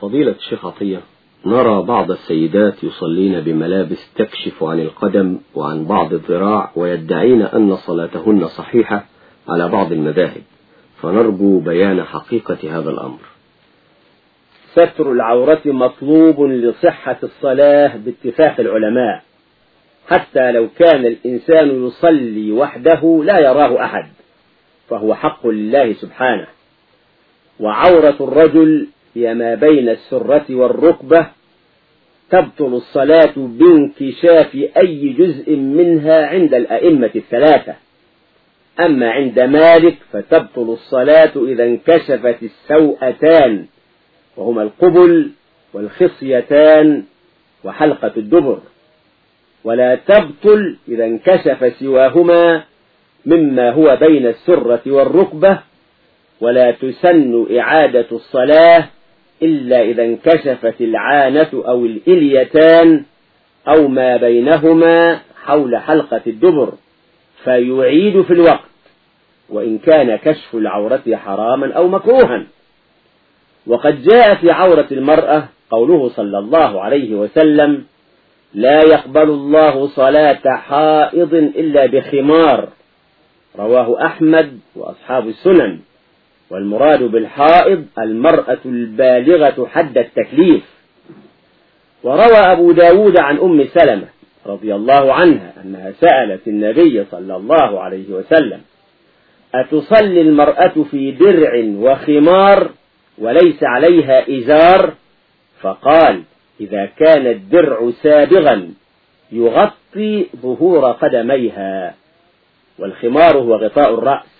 فضيلة الشيخ عطية نرى بعض السيدات يصلين بملابس تكشف عن القدم وعن بعض الذراع ويدعين أن صلاتهن صحيحة على بعض المذاهب فنرجو بيان حقيقة هذا الأمر. ستر العورة مطلوب لصحة الصلاة باتفاق العلماء حتى لو كان الإنسان يصلي وحده لا يراه أحد فهو حق لله سبحانه. وعورة الرجل هي ما بين السرة والركبة تبطل الصلاة بانكشاف أي جزء منها عند الأئمة الثلاثة. أما عند مالك فتبطل الصلاة إذا انكشفت السوءتان وهما القبل والخصيتان وحلقة الدبر. ولا تبطل إذا انكشف سواهما مما هو بين السرة والركبة ولا تسن إعادة الصلاة إلا إذا انكشفت العانة أو الإليتان أو ما بينهما حول حلقة الدبر فيعيد في الوقت وإن كان كشف العورة حراما أو مكروها. وقد جاء في عورة المرأة قوله صلى الله عليه وسلم لا يقبل الله صلاة حائض إلا بخمار رواه أحمد وأصحاب السنن. والمراد بالحائض المرأة البالغة حد التكليف. وروى أبو داود عن أم سلمة رضي الله عنها أنها سألت النبي صلى الله عليه وسلم أتصلي المرأة في درع وخمار وليس عليها إزار؟ فقال إذا كان الدرع سابغا يغطي ظهور قدميها والخمار هو غطاء الرأس.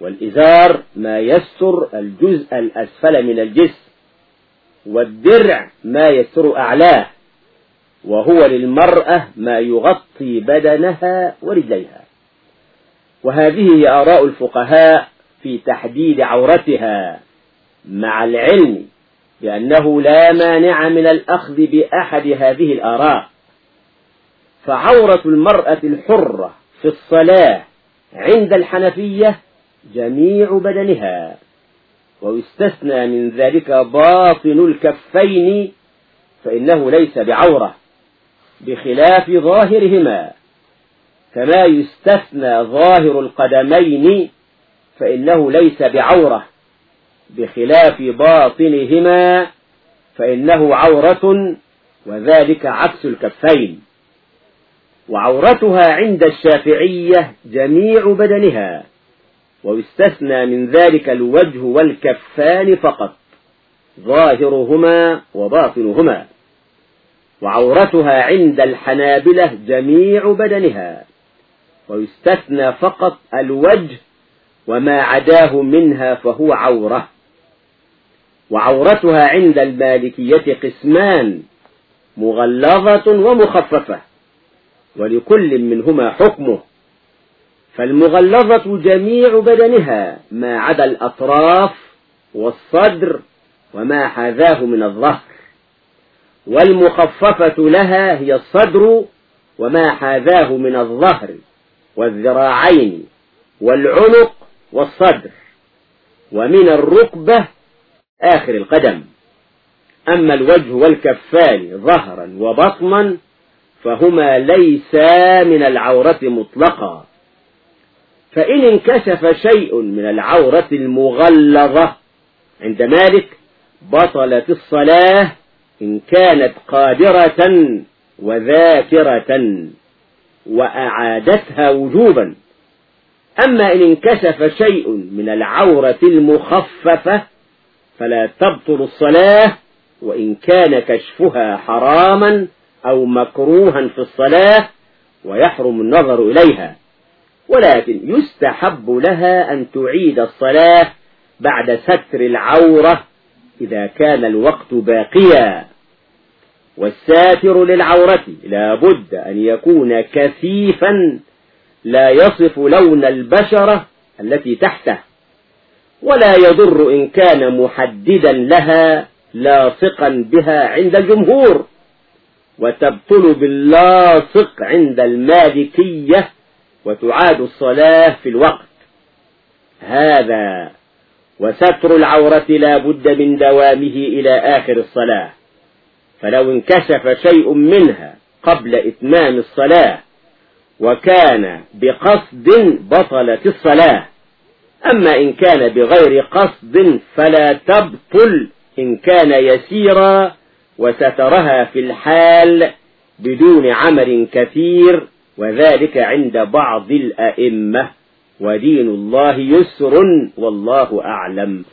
والإزار ما يستر الجزء الأسفل من الجسم والدرع ما يستر أعلاه وهو للمرأة ما يغطي بدنها ورجليها. وهذه هي آراء الفقهاء في تحديد عورتها مع العلم بأنه لا مانع من الأخذ بأحد هذه الآراء. فعورة المرأة الحرة في الصلاة عند الحنفية جميع بدنها ويستثنى من ذلك باطن الكفين فإنه ليس بعورة بخلاف ظاهرهما. كما يستثنى ظاهر القدمين فإنه ليس بعورة بخلاف باطنهما فإنه عورة وذلك عكس الكفين. وعورتها عند الشافعية جميع بدنها. ويستثنى من ذلك الوجه والكفان فقط. ظاهرهما وباطنهما. وعورتها عند الحنابلة جميع بدنها. ويستثنى فقط الوجه وما عداه منها فهو عورة. وعورتها عند المالكية قسمان مغلظة ومخففة. ولكل منهما حكمه. فالمغلظة جميع بدنها ما عدا الأطراف والصدر وما حذاه من الظهر. والمخففة لها هي الصدر وما حاذاه من الظهر والذراعين والعنق والصدر ومن الركبة آخر القدم. أما الوجه والكفان ظهرا وبطنا فهما ليسا من العورة مطلقا. فإن انكشف شيء من العورة المغلظة عند مالك بطلت الصلاة إن كانت قادرة وذاكرة وأعادتها وجوبا. أما إن انكشف شيء من العورة المخففة فلا تبطل الصلاة وإن كان كشفها حراما أو مكروها في الصلاة ويحرم النظر إليها. ولكن يستحب لها أن تعيد الصلاة بعد ستر العورة إذا كان الوقت باقيا. والساتر للعورة لا بد أن يكون كثيفا لا يصف لون البشرة التي تحته. ولا يضر إن كان محددا لها لاصقا بها عند الجمهور. وتبطل باللاصق عند المالكية وتعاد الصلاة في الوقت. هذا وستر العورة لا بد من دوامه إلى آخر الصلاة. فلو انكشف شيء منها قبل إتمام الصلاة وكان بقصد بطلت الصلاة. أما إن كان بغير قصد فلا تبطل. إن كان يسيرا وسترها في الحال بدون عمل كثير وذلك عند بعض الأئمة. ودين الله يسر والله أعلم.